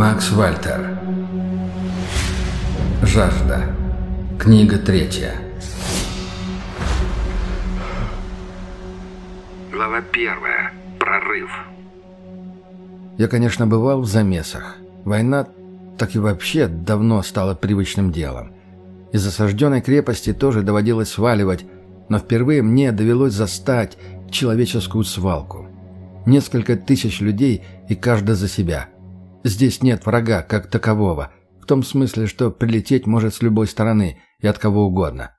Макс Вальтер. Жажда. Книга третья. Глава первая. Прорыв. Я, конечно, бывал в замесах. Война так и вообще давно стала привычным делом. Из осажденной крепости тоже доводилось сваливать, но впервые мне довелось застать человеческую свалку. Несколько тысяч людей и каждый за себя. Здесь нет врага как такового, в том смысле, что прилететь может с любой стороны и от кого угодно.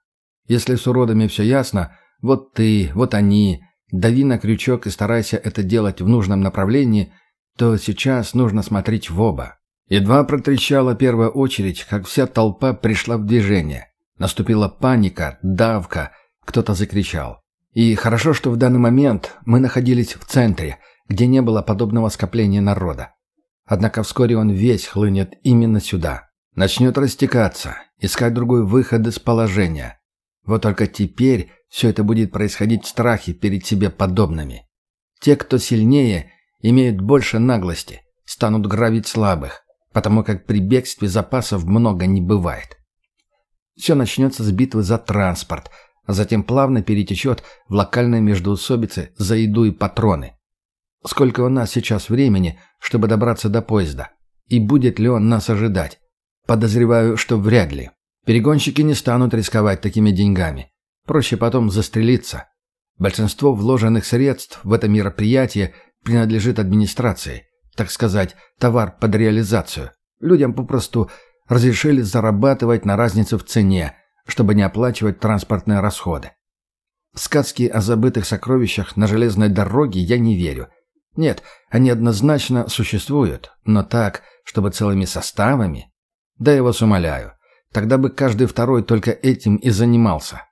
Если с уродами все ясно, вот ты, вот они, дави на крючок и старайся это делать в нужном направлении, то сейчас нужно смотреть в оба. Едва протрещала первая очередь, как вся толпа пришла в движение. Наступила паника, давка, кто-то закричал. И хорошо, что в данный момент мы находились в центре, где не было подобного скопления народа. Однако вскоре он весь хлынет именно сюда. Начнет растекаться, искать другой выход из положения. Вот только теперь все это будет происходить в страхе перед себе подобными. Те, кто сильнее, имеют больше наглости, станут грабить слабых, потому как при бегстве запасов много не бывает. Все начнется с битвы за транспорт, а затем плавно перетечет в локальные междоусобицы за еду и патроны. Сколько у нас сейчас времени, чтобы добраться до поезда? И будет ли он нас ожидать? Подозреваю, что вряд ли. Перегонщики не станут рисковать такими деньгами. Проще потом застрелиться. Большинство вложенных средств в это мероприятие принадлежит администрации. Так сказать, товар под реализацию. Людям попросту разрешили зарабатывать на разнице в цене, чтобы не оплачивать транспортные расходы. Сказки о забытых сокровищах на железной дороге я не верю. Нет, они однозначно существуют, но так, чтобы целыми составами. Да я вас умоляю. Тогда бы каждый второй только этим и занимался.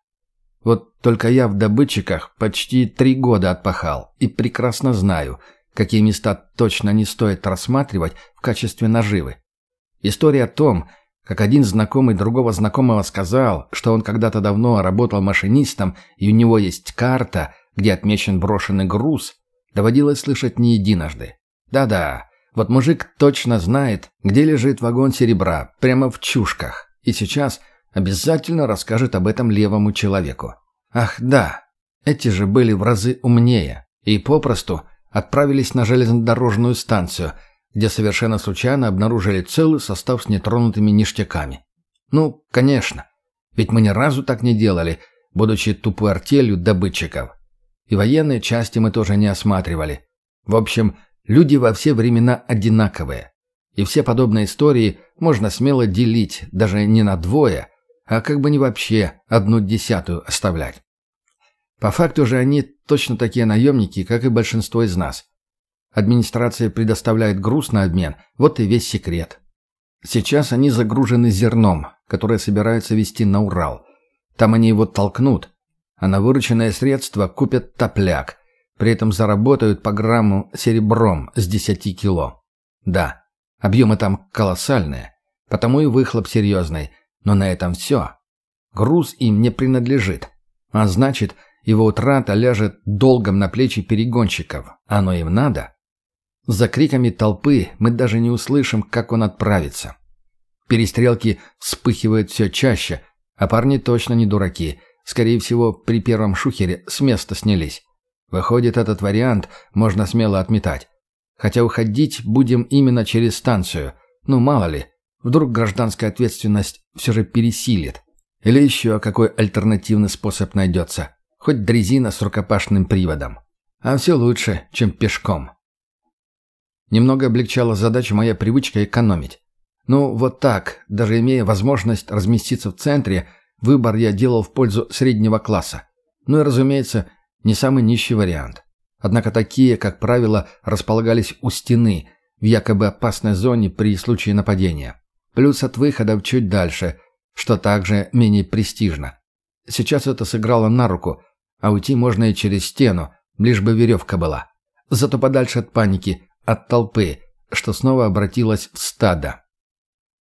Вот только я в добытчиках почти три года отпахал и прекрасно знаю, какие места точно не стоит рассматривать в качестве наживы. История о том, как один знакомый другого знакомого сказал, что он когда-то давно работал машинистом и у него есть карта, где отмечен брошенный груз, доводилось слышать не единожды. Да-да, вот мужик точно знает, где лежит вагон серебра, прямо в чушках. И сейчас обязательно расскажет об этом левому человеку. Ах да, эти же были в разы умнее и попросту отправились на железнодорожную станцию, где совершенно случайно обнаружили целый состав с нетронутыми ништяками. Ну, конечно, ведь мы ни разу так не делали, будучи тупой артелью добытчиков. И военные части мы тоже не осматривали. В общем, Люди во все времена одинаковые. И все подобные истории можно смело делить даже не на двое, а как бы не вообще одну десятую оставлять. По факту же они точно такие наемники, как и большинство из нас. Администрация предоставляет груз на обмен, вот и весь секрет. Сейчас они загружены зерном, которое собираются везти на Урал. Там они его толкнут, а на вырученное средство купят топляк, при этом заработают по грамму серебром с 10 кило. Да, объемы там колоссальные, потому и выхлоп серьезный, но на этом все. Груз им не принадлежит, а значит, его утрата ляжет долгом на плечи перегонщиков. Оно им надо? За криками толпы мы даже не услышим, как он отправится. Перестрелки вспыхивают все чаще, а парни точно не дураки. Скорее всего, при первом шухере с места снялись. Выходит, этот вариант можно смело отметать. Хотя уходить будем именно через станцию. Ну, мало ли, вдруг гражданская ответственность все же пересилит. Или еще какой альтернативный способ найдется. Хоть дрезина с рукопашным приводом. А все лучше, чем пешком. Немного облегчала задачу моя привычка экономить. Ну, вот так, даже имея возможность разместиться в центре, выбор я делал в пользу среднего класса. Ну и, разумеется, не самый нищий вариант. Однако такие, как правило, располагались у стены, в якобы опасной зоне при случае нападения. Плюс от выходов чуть дальше, что также менее престижно. Сейчас это сыграло на руку, а уйти можно и через стену, лишь бы веревка была. Зато подальше от паники, от толпы, что снова обратилась в стадо.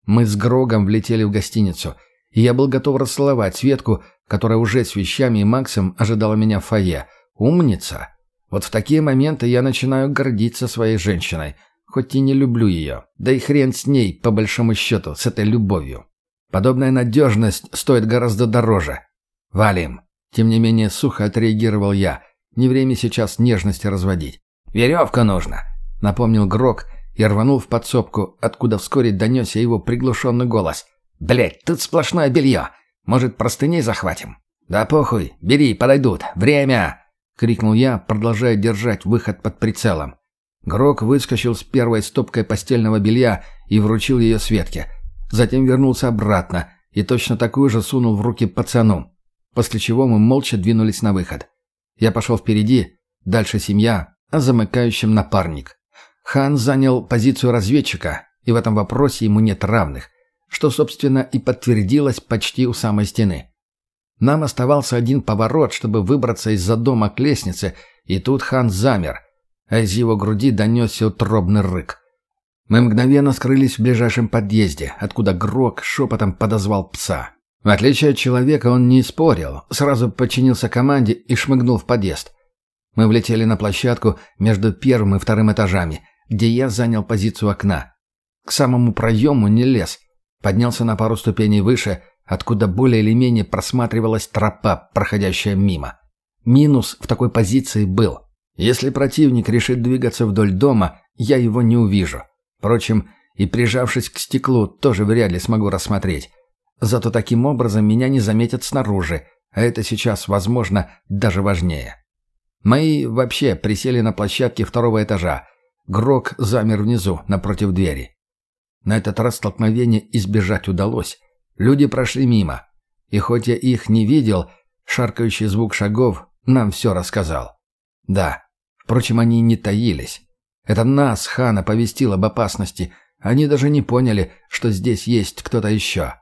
Мы с Грогом влетели в гостиницу, и я был готов расцеловать Светку, которая уже с вещами и Максом ожидала меня в фойе. Умница. Вот в такие моменты я начинаю гордиться своей женщиной. Хоть и не люблю ее. Да и хрен с ней, по большому счету, с этой любовью. Подобная надежность стоит гораздо дороже. Валим. Тем не менее, сухо отреагировал я. Не время сейчас нежности разводить. «Веревка нужна», — напомнил Грок и рванул в подсобку, откуда вскоре донесся его приглушенный голос. «Блядь, тут сплошное белье. Может, простыней захватим?» «Да похуй, бери, подойдут. Время!» — крикнул я, продолжая держать выход под прицелом. Грок выскочил с первой стопкой постельного белья и вручил ее Светке. Затем вернулся обратно и точно такую же сунул в руки пацану. После чего мы молча двинулись на выход. Я пошел впереди, дальше семья, а замыкающим напарник. Хан занял позицию разведчика, и в этом вопросе ему нет равных, что, собственно, и подтвердилось почти у самой стены. Нам оставался один поворот, чтобы выбраться из-за дома к лестнице, и тут хан замер, а из его груди донесся утробный рык. Мы мгновенно скрылись в ближайшем подъезде, откуда Грок шепотом подозвал пса. В отличие от человека, он не спорил, сразу подчинился команде и шмыгнул в подъезд. Мы влетели на площадку между первым и вторым этажами, где я занял позицию окна. К самому проему не лез. Поднялся на пару ступеней выше, откуда более или менее просматривалась тропа, проходящая мимо. Минус в такой позиции был. Если противник решит двигаться вдоль дома, я его не увижу. Впрочем, и прижавшись к стеклу, тоже вряд ли смогу рассмотреть. Зато таким образом меня не заметят снаружи, а это сейчас, возможно, даже важнее. Мои вообще присели на площадке второго этажа. Грок замер внизу, напротив двери. На этот раз столкновение избежать удалось. Люди прошли мимо. И хоть я их не видел, шаркающий звук шагов нам все рассказал. Да, впрочем, они не таились. Это нас, Хана, повестил об опасности. Они даже не поняли, что здесь есть кто-то еще.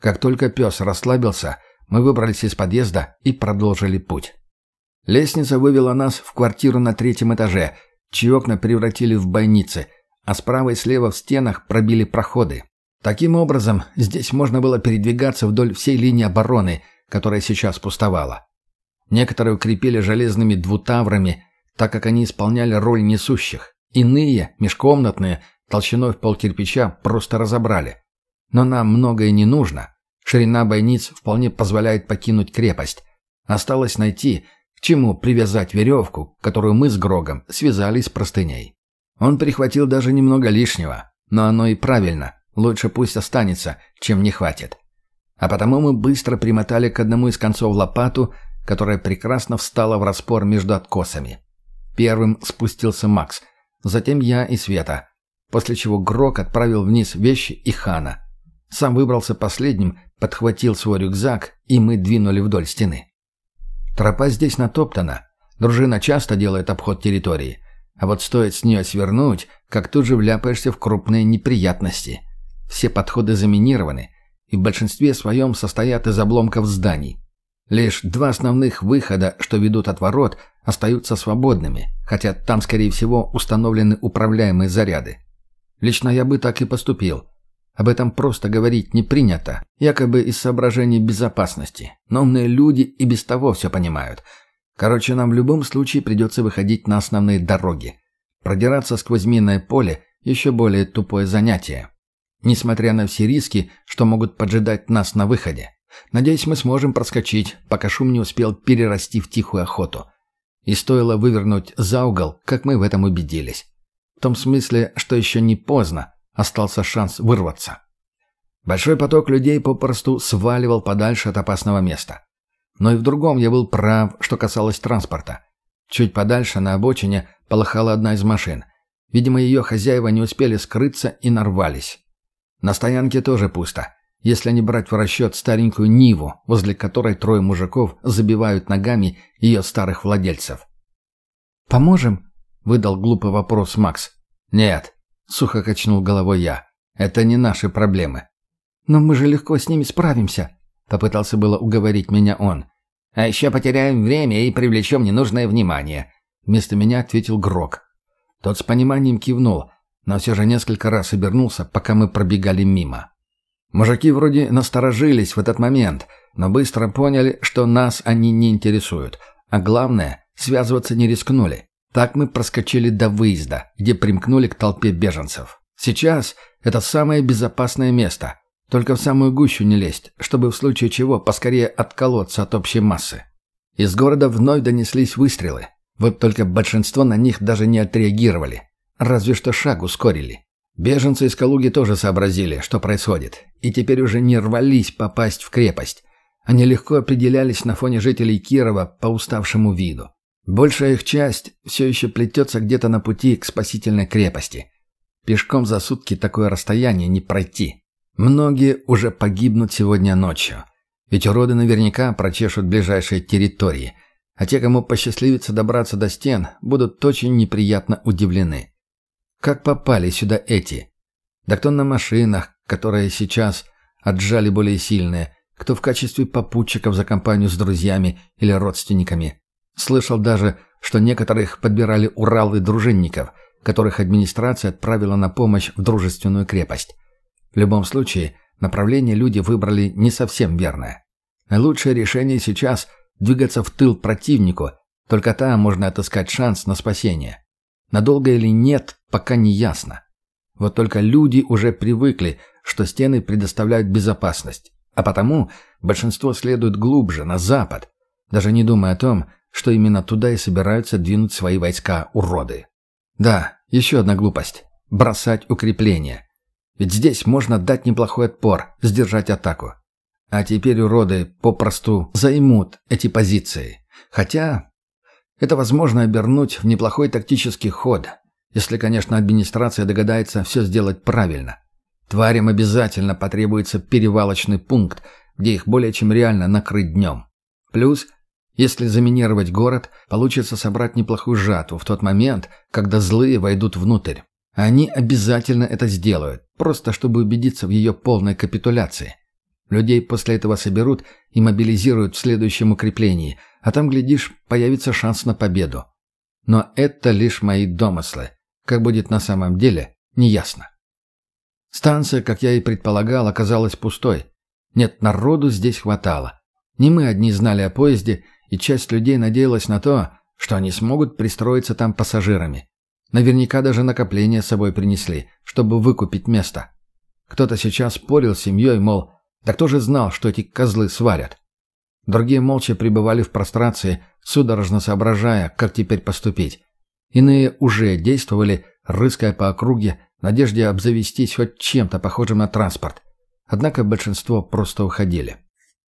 Как только пес расслабился, мы выбрались из подъезда и продолжили путь. Лестница вывела нас в квартиру на третьем этаже, чьи окна превратили в бойницы, а справа и слева в стенах пробили проходы. Таким образом, здесь можно было передвигаться вдоль всей линии обороны, которая сейчас пустовала. Некоторые укрепили железными двутаврами, так как они исполняли роль несущих. Иные, межкомнатные, толщиной в пол кирпича, просто разобрали. Но нам многое не нужно. Ширина бойниц вполне позволяет покинуть крепость. Осталось найти, к чему привязать веревку, которую мы с Грогом связали с простыней. Он прихватил даже немного лишнего, но оно и правильно. Лучше пусть останется, чем не хватит. А потому мы быстро примотали к одному из концов лопату, которая прекрасно встала в распор между откосами. Первым спустился Макс, затем я и Света, после чего Грок отправил вниз вещи и Хана. Сам выбрался последним, подхватил свой рюкзак, и мы двинули вдоль стены. Тропа здесь натоптана. Дружина часто делает обход территории. А вот стоит с нее свернуть, как тут же вляпаешься в крупные неприятности. Все подходы заминированы, и в большинстве своем состоят из обломков зданий. Лишь два основных выхода, что ведут от ворот, остаются свободными, хотя там, скорее всего, установлены управляемые заряды. Лично я бы так и поступил – об этом просто говорить не принято, якобы из соображений безопасности. Но умные люди и без того все понимают. Короче, нам в любом случае придется выходить на основные дороги. Продираться сквозь минное поле – еще более тупое занятие. Несмотря на все риски, что могут поджидать нас на выходе. Надеюсь, мы сможем проскочить, пока шум не успел перерасти в тихую охоту. И стоило вывернуть за угол, как мы в этом убедились. В том смысле, что еще не поздно, остался шанс вырваться. Большой поток людей попросту сваливал подальше от опасного места. Но и в другом я был прав, что касалось транспорта. Чуть подальше, на обочине, полыхала одна из машин. Видимо, ее хозяева не успели скрыться и нарвались. На стоянке тоже пусто, если не брать в расчет старенькую Ниву, возле которой трое мужиков забивают ногами ее старых владельцев. «Поможем?» — выдал глупый вопрос Макс. «Нет», Сухо качнул головой я. «Это не наши проблемы». «Но мы же легко с ними справимся», — попытался было уговорить меня он. «А еще потеряем время и привлечем ненужное внимание», — вместо меня ответил Грок. Тот с пониманием кивнул, но все же несколько раз обернулся, пока мы пробегали мимо. Мужики вроде насторожились в этот момент, но быстро поняли, что нас они не интересуют, а главное, связываться не рискнули. Так мы проскочили до выезда, где примкнули к толпе беженцев. Сейчас это самое безопасное место. Только в самую гущу не лезть, чтобы в случае чего поскорее отколоться от общей массы. Из города вновь донеслись выстрелы. Вот только большинство на них даже не отреагировали. Разве что шаг ускорили. Беженцы из Калуги тоже сообразили, что происходит, и теперь уже не рвались попасть в крепость. Они легко определялись на фоне жителей Кирова по уставшему виду. Большая их часть все еще плетется где-то на пути к спасительной крепости. Пешком за сутки такое расстояние не пройти. Многие уже погибнут сегодня ночью. Ведь уроды наверняка прочешут ближайшие территории, а те, кому посчастливится добраться до стен, будут очень неприятно удивлены. Как попали сюда эти? Да кто на машинах, которые сейчас отжали более сильные, кто в качестве попутчиков за компанию с друзьями или родственниками. Слышал даже, что некоторых подбирали Уралы дружинников, которых администрация отправила на помощь в дружественную крепость. В любом случае, направление люди выбрали не совсем верное. Наилучшее решение сейчас – двигаться в тыл противнику, только там можно отыскать шанс на спасение. Надолго или нет, пока не ясно. Вот только люди уже привыкли, что стены предоставляют безопасность, а потому большинство следует глубже, на запад, даже не думая о том, что именно туда и собираются двинуть свои войска уроды. Да, еще одна глупость. Бросать укрепления. Ведь здесь можно дать неплохой отпор, сдержать атаку. А теперь уроды попросту займут эти позиции. Хотя это возможно обернуть в неплохой тактический ход, если, конечно, администрация догадается все сделать правильно. Тварям обязательно потребуется перевалочный пункт, где их более чем реально накрыть днем. Плюс если заминировать город, получится собрать неплохую жатву в тот момент, когда злые войдут внутрь. Они обязательно это сделают, просто чтобы убедиться в ее полной капитуляции. Людей после этого соберут и мобилизируют в следующем укреплении, а там, глядишь, появится шанс на победу. Но это лишь мои домыслы. Как будет на самом деле, неясно. Станция, как я и предполагал, оказалась пустой. Нет, народу здесь хватало. Не мы одни знали о поезде, и часть людей надеялась на то, что они смогут пристроиться там пассажирами. Наверняка даже накопления с собой принесли, чтобы выкупить место. Кто-то сейчас спорил с семьей, мол, да кто же знал, что эти козлы сварят? Другие молча пребывали в прострации, судорожно соображая, как теперь поступить. Иные уже действовали, рыская по округе, в надежде обзавестись хоть чем-то похожим на транспорт. Однако большинство просто уходили.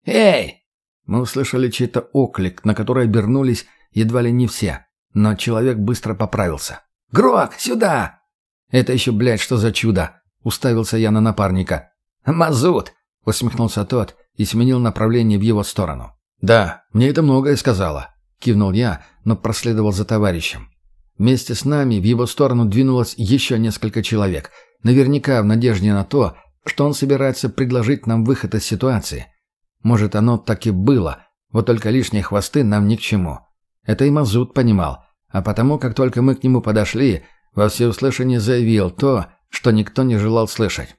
«Эй, мы услышали чей-то оклик, на который обернулись едва ли не все. Но человек быстро поправился. «Грок, сюда!» «Это еще, блядь, что за чудо?» Уставился я на напарника. «Мазут!» — усмехнулся тот и сменил направление в его сторону. «Да, мне это многое сказала», — кивнул я, но проследовал за товарищем. Вместе с нами в его сторону двинулось еще несколько человек, наверняка в надежде на то, что он собирается предложить нам выход из ситуации — может, оно так и было, вот только лишние хвосты нам ни к чему. Это и Мазут понимал, а потому, как только мы к нему подошли, во всеуслышание заявил то, что никто не желал слышать.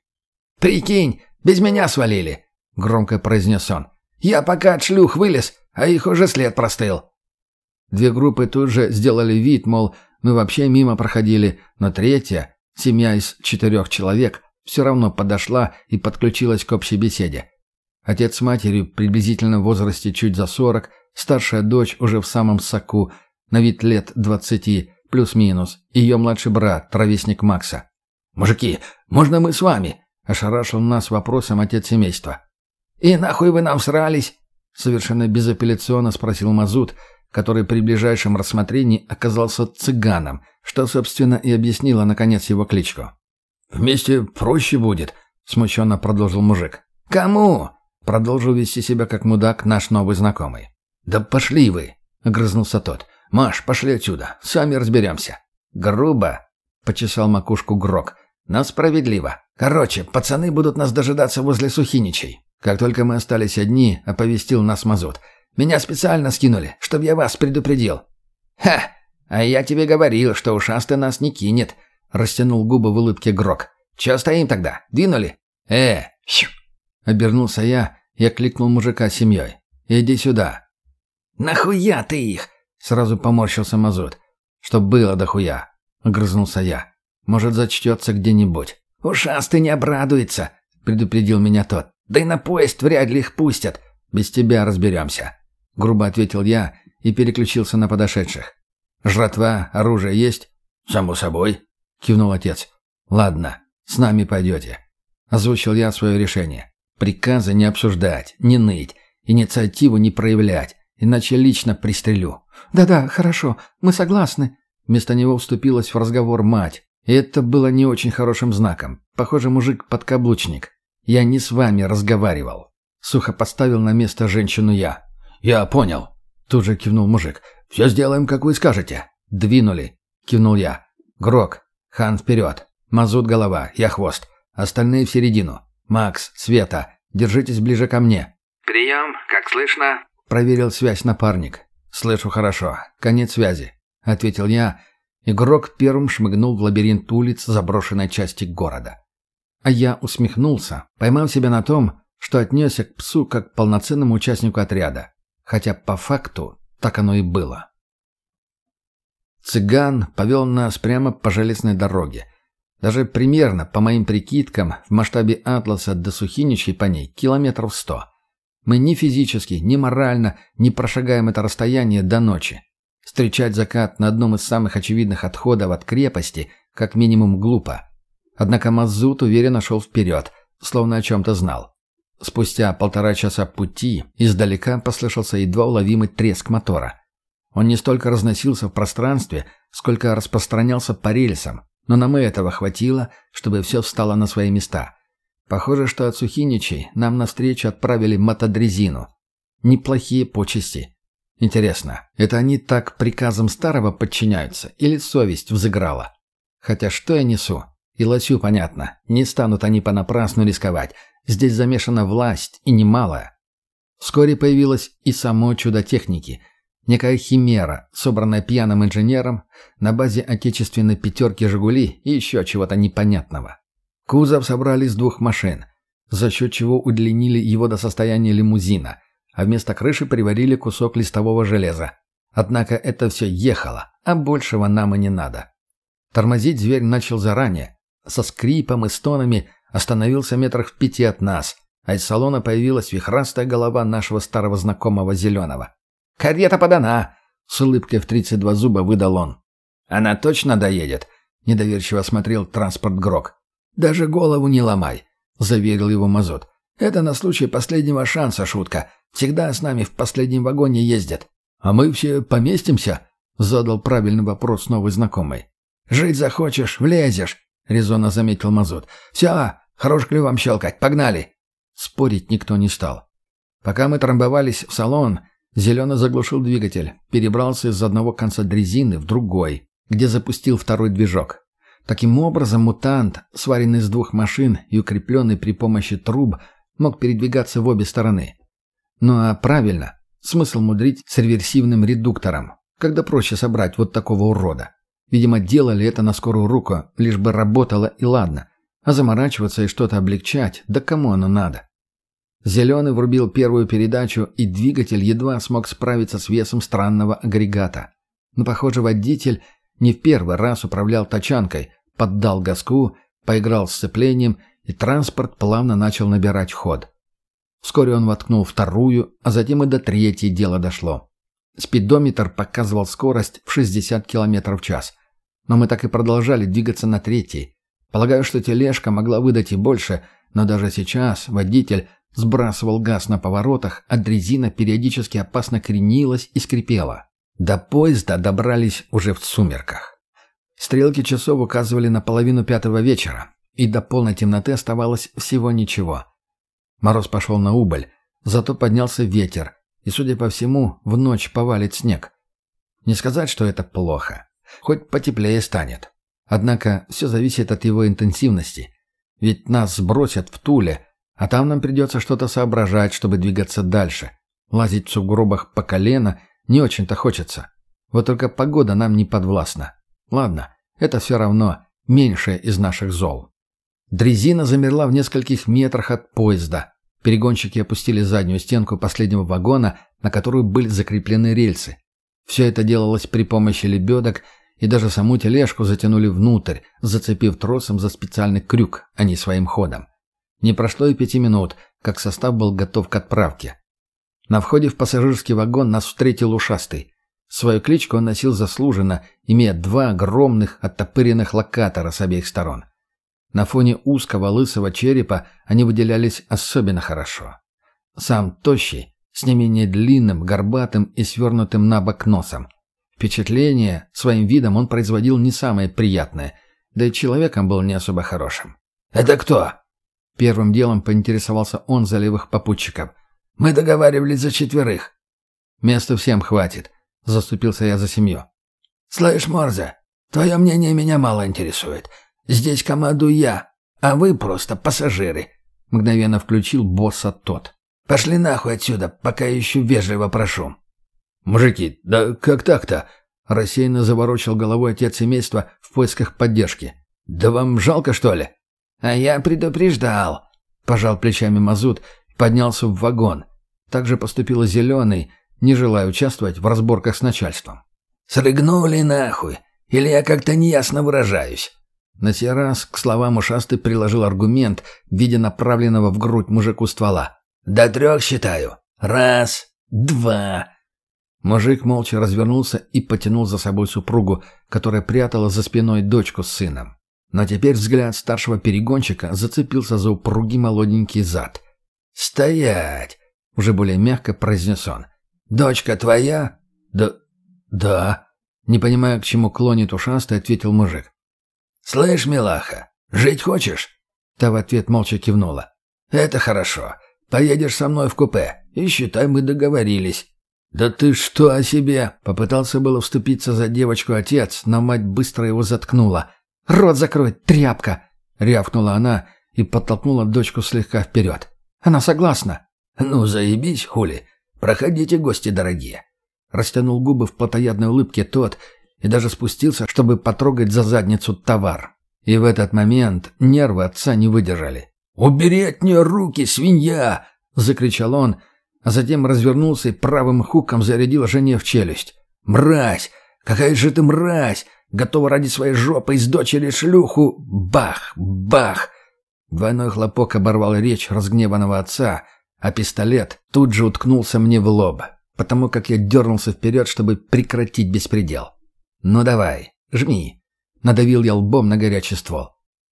«Прикинь, без меня свалили!» — громко произнес он. «Я пока от шлюх вылез, а их уже след простыл». Две группы тут же сделали вид, мол, мы вообще мимо проходили, но третья, семья из четырех человек, все равно подошла и подключилась к общей беседе. Отец с матерью приблизительно в возрасте чуть за сорок, старшая дочь уже в самом соку, на вид лет двадцати, плюс-минус, ее младший брат, ровесник Макса. «Мужики, можно мы с вами?» – ошарашил нас вопросом отец семейства. «И нахуй вы нам срались?» – совершенно безапелляционно спросил Мазут, который при ближайшем рассмотрении оказался цыганом, что, собственно, и объяснило, наконец, его кличку. «Вместе проще будет», – смущенно продолжил мужик. «Кому?» Продолжил вести себя как мудак наш новый знакомый. «Да пошли вы!» — огрызнулся тот. «Маш, пошли отсюда, сами разберемся». «Грубо!» — почесал макушку Грок. «Но справедливо. Короче, пацаны будут нас дожидаться возле Сухиничей. Как только мы остались одни, оповестил нас Мазут. Меня специально скинули, чтобы я вас предупредил». «Ха! А я тебе говорил, что ушастый нас не кинет», — растянул губы в улыбке Грок. «Чё стоим тогда? Двинули?» «Э, щу!» — обернулся я я кликнул мужика с семьей. «Иди сюда». «Нахуя ты их?» — сразу поморщился Мазут. Чтоб было дохуя», — огрызнулся я. «Может, зачтется где-нибудь». «Ушастый не обрадуется», — предупредил меня тот. «Да и на поезд вряд ли их пустят». «Без тебя разберемся», — грубо ответил я и переключился на подошедших. «Жратва, оружие есть?» «Само собой», — кивнул отец. «Ладно, с нами пойдете». Озвучил я свое решение. Приказы не обсуждать, не ныть, инициативу не проявлять, иначе лично пристрелю. «Да-да, хорошо, мы согласны». Вместо него вступилась в разговор мать. И это было не очень хорошим знаком. Похоже, мужик подкаблучник. Я не с вами разговаривал. Сухо поставил на место женщину я. «Я понял», — тут же кивнул мужик. «Все сделаем, как вы скажете». «Двинули», — кивнул я. «Грок, хан вперед. Мазут голова, я хвост. Остальные в середину. Макс, Света, держитесь ближе ко мне». «Прием, как слышно?» — проверил связь напарник. «Слышу хорошо. Конец связи», — ответил я. Игрок первым шмыгнул в лабиринт улиц заброшенной части города. А я усмехнулся, поймав себя на том, что отнесся к псу как к полноценному участнику отряда. Хотя по факту так оно и было. Цыган повел нас прямо по железной дороге. Даже примерно, по моим прикидкам, в масштабе Атласа до Сухиничей по ней километров сто. Мы ни физически, ни морально не прошагаем это расстояние до ночи. Встречать закат на одном из самых очевидных отходов от крепости как минимум глупо. Однако Мазут уверенно шел вперед, словно о чем-то знал. Спустя полтора часа пути издалека послышался едва уловимый треск мотора. Он не столько разносился в пространстве, сколько распространялся по рельсам, но нам и этого хватило, чтобы все встало на свои места. Похоже, что от Сухиничей нам навстречу отправили мотодрезину. Неплохие почести. Интересно, это они так приказам старого подчиняются или совесть взыграла? Хотя что я несу? И лосю понятно. Не станут они понапрасну рисковать. Здесь замешана власть, и немалая. Вскоре появилось и само чудо техники. Некая химера, собранная пьяным инженером на базе отечественной пятерки «Жигули» и еще чего-то непонятного. Кузов собрали из двух машин, за счет чего удлинили его до состояния лимузина, а вместо крыши приварили кусок листового железа. Однако это все ехало, а большего нам и не надо. Тормозить зверь начал заранее. Со скрипом и стонами остановился метрах в пяти от нас, а из салона появилась вихрастая голова нашего старого знакомого Зеленого. «Карета подана!» — с улыбкой в тридцать два зуба выдал он. «Она точно доедет?» — недоверчиво смотрел транспорт Грок. «Даже голову не ломай», — заверил его Мазот. «Это на случай последнего шанса шутка. Всегда с нами в последнем вагоне ездят». «А мы все поместимся?» — задал правильный вопрос новый знакомый. «Жить захочешь, влезешь», — резонно заметил Мазот. «Все, хорош клювом щелкать, погнали!» Спорить никто не стал. Пока мы трамбовались в салон, Зеленый заглушил двигатель, перебрался из одного конца дрезины в другой, где запустил второй движок. Таким образом, мутант, сваренный из двух машин и укрепленный при помощи труб, мог передвигаться в обе стороны. Ну а правильно, смысл мудрить с реверсивным редуктором, когда проще собрать вот такого урода. Видимо, делали это на скорую руку, лишь бы работало и ладно. А заморачиваться и что-то облегчать, да кому оно надо? Зеленый врубил первую передачу, и двигатель едва смог справиться с весом странного агрегата. Но, похоже, водитель не в первый раз управлял тачанкой, поддал газку, поиграл с сцеплением, и транспорт плавно начал набирать ход. Вскоре он воткнул вторую, а затем и до третьей дело дошло. Спидометр показывал скорость в 60 км в час. Но мы так и продолжали двигаться на третьей. Полагаю, что тележка могла выдать и больше, но даже сейчас водитель сбрасывал газ на поворотах, а дрезина периодически опасно кренилась и скрипела. До поезда добрались уже в сумерках. Стрелки часов указывали на половину пятого вечера, и до полной темноты оставалось всего ничего. Мороз пошел на убыль, зато поднялся ветер, и, судя по всему, в ночь повалит снег. Не сказать, что это плохо. Хоть потеплее станет. Однако все зависит от его интенсивности. Ведь нас сбросят в Туле, а там нам придется что-то соображать, чтобы двигаться дальше. Лазить в сугробах по колено не очень-то хочется. Вот только погода нам не подвластна. Ладно, это все равно меньшее из наших зол. Дрезина замерла в нескольких метрах от поезда. Перегонщики опустили заднюю стенку последнего вагона, на которую были закреплены рельсы. Все это делалось при помощи лебедок и даже саму тележку затянули внутрь, зацепив тросом за специальный крюк, а не своим ходом. Не прошло и пяти минут, как состав был готов к отправке. На входе в пассажирский вагон нас встретил ушастый. Свою кличку он носил заслуженно, имея два огромных оттопыренных локатора с обеих сторон. На фоне узкого лысого черепа они выделялись особенно хорошо. Сам тощий, с не менее длинным, горбатым и свернутым на бок носом. Впечатление своим видом он производил не самое приятное, да и человеком был не особо хорошим. «Это кто?» Первым делом поинтересовался он за левых попутчиков. «Мы договаривались за четверых». «Места всем хватит», — заступился я за семью. «Слышь, Морзе, твое мнение меня мало интересует. Здесь командую я, а вы просто пассажиры», — мгновенно включил босса тот. «Пошли нахуй отсюда, пока еще вежливо прошу». «Мужики, да как так-то?» — рассеянно заворочил головой отец семейства в поисках поддержки. «Да вам жалко, что ли?» «А я предупреждал», — пожал плечами Мазут поднялся в вагон. Так же поступил Зеленый, не желая участвовать в разборках с начальством. «Срыгнули нахуй, или я как-то неясно выражаюсь?» На сей раз к словам ушастый приложил аргумент в виде направленного в грудь мужику ствола. «До трех считаю. Раз, два...» Мужик молча развернулся и потянул за собой супругу, которая прятала за спиной дочку с сыном. Но теперь взгляд старшего перегонщика зацепился за упругий молоденький зад. «Стоять!» — уже более мягко произнес он. «Дочка твоя?» «Да... да...» Не понимая, к чему клонит ушастый, ответил мужик. «Слышь, милаха, жить хочешь?» Та в ответ молча кивнула. «Это хорошо. Поедешь со мной в купе, и считай, мы договорились». «Да ты что о себе?» Попытался было вступиться за девочку отец, но мать быстро его заткнула. «Рот закрой, тряпка!» — рявкнула она и подтолкнула дочку слегка вперед. «Она согласна». «Ну, заебись, хули. Проходите, гости дорогие». Растянул губы в плотоядной улыбке тот и даже спустился, чтобы потрогать за задницу товар. И в этот момент нервы отца не выдержали. «Убери от нее руки, свинья!» — закричал он, а затем развернулся и правым хуком зарядил жене в челюсть. «Мразь! Какая же ты мразь! Готова ради своей жопы из дочери шлюху! Бах! Бах!» Двойной хлопок оборвал речь разгневанного отца, а пистолет тут же уткнулся мне в лоб, потому как я дернулся вперед, чтобы прекратить беспредел. «Ну давай, жми!» — надавил я лбом на горячий ствол.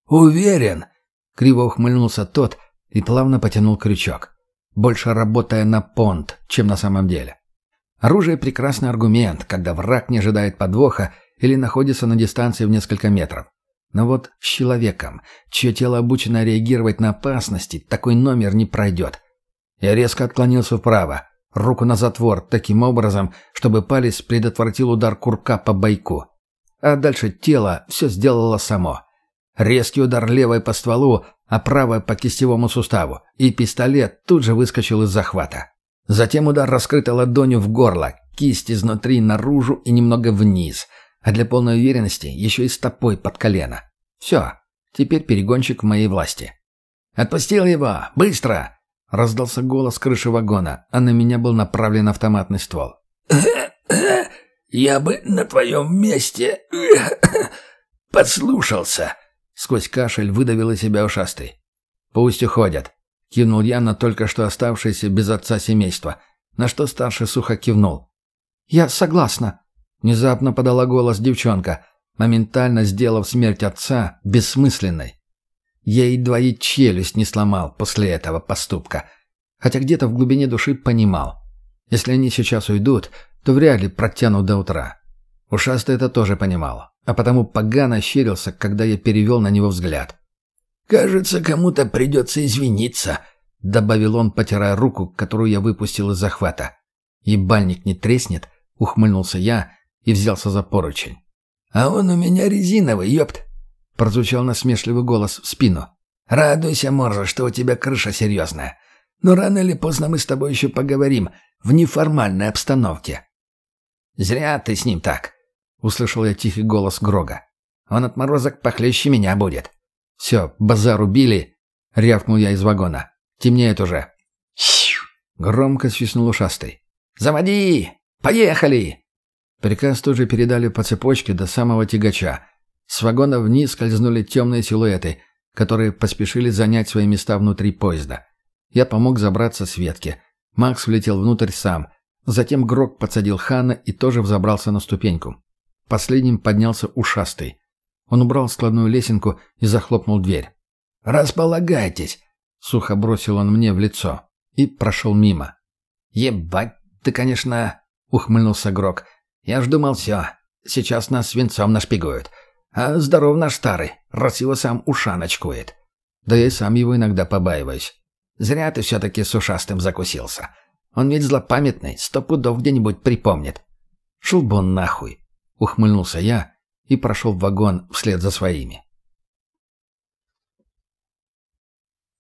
«Уверен!» — криво ухмыльнулся тот и плавно потянул крючок больше работая на понт, чем на самом деле. Оружие – прекрасный аргумент, когда враг не ожидает подвоха или находится на дистанции в несколько метров. Но вот с человеком, чье тело обучено реагировать на опасности, такой номер не пройдет. Я резко отклонился вправо, руку на затвор, таким образом, чтобы палец предотвратил удар курка по бойку. А дальше тело все сделало само. Резкий удар левой по стволу, а правая по кистевому суставу, и пистолет тут же выскочил из захвата. Затем удар раскрытой ладонью в горло, кисть изнутри наружу и немного вниз, а для полной уверенности еще и стопой под колено. Все, теперь перегонщик в моей власти. «Отпустил его! Быстро!» — раздался голос крыши вагона, а на меня был направлен автоматный ствол. «Я бы на твоем месте подслушался!» Сквозь кашель выдавил из себя ушастый. «Пусть уходят», — кивнул я на только что оставшееся без отца семейство, на что старший сухо кивнул. «Я согласна», — внезапно подала голос девчонка, моментально сделав смерть отца бессмысленной. Я едва и челюсть не сломал после этого поступка, хотя где-то в глубине души понимал. Если они сейчас уйдут, то вряд ли протянут до утра. Ушастый это тоже понимал а потому погано щерился, когда я перевел на него взгляд. «Кажется, кому-то придется извиниться», — добавил он, потирая руку, которую я выпустил из захвата. «Ебальник не треснет?» — ухмыльнулся я и взялся за поручень. «А он у меня резиновый, ёпт!» — прозвучал насмешливый голос в спину. «Радуйся, Моржа, что у тебя крыша серьезная. Но рано или поздно мы с тобой еще поговорим в неформальной обстановке». «Зря ты с ним так», услышал я тихий голос Грога. «Он отморозок похлеще меня будет». «Все, базар убили!» — рявкнул я из вагона. «Темнеет уже». Громко свистнул ушастый. «Заводи! Поехали!» Приказ тоже передали по цепочке до самого тягача. С вагона вниз скользнули темные силуэты, которые поспешили занять свои места внутри поезда. Я помог забраться с ветки. Макс влетел внутрь сам. Затем Грок подсадил Хана и тоже взобрался на ступеньку. Последним поднялся ушастый. Он убрал складную лесенку и захлопнул дверь. «Располагайтесь!» — сухо бросил он мне в лицо и прошел мимо. «Ебать, ты, конечно...» — ухмыльнулся Грок. «Я ж думал, все, сейчас нас свинцом нашпигуют. А здоров наш старый, раз его сам уша ночкует». «Да я и сам его иногда побаиваюсь». «Зря ты все-таки с ушастым закусился. Он ведь злопамятный, сто пудов где-нибудь припомнит». «Шел бы он нахуй!» — ухмыльнулся я и прошел в вагон вслед за своими.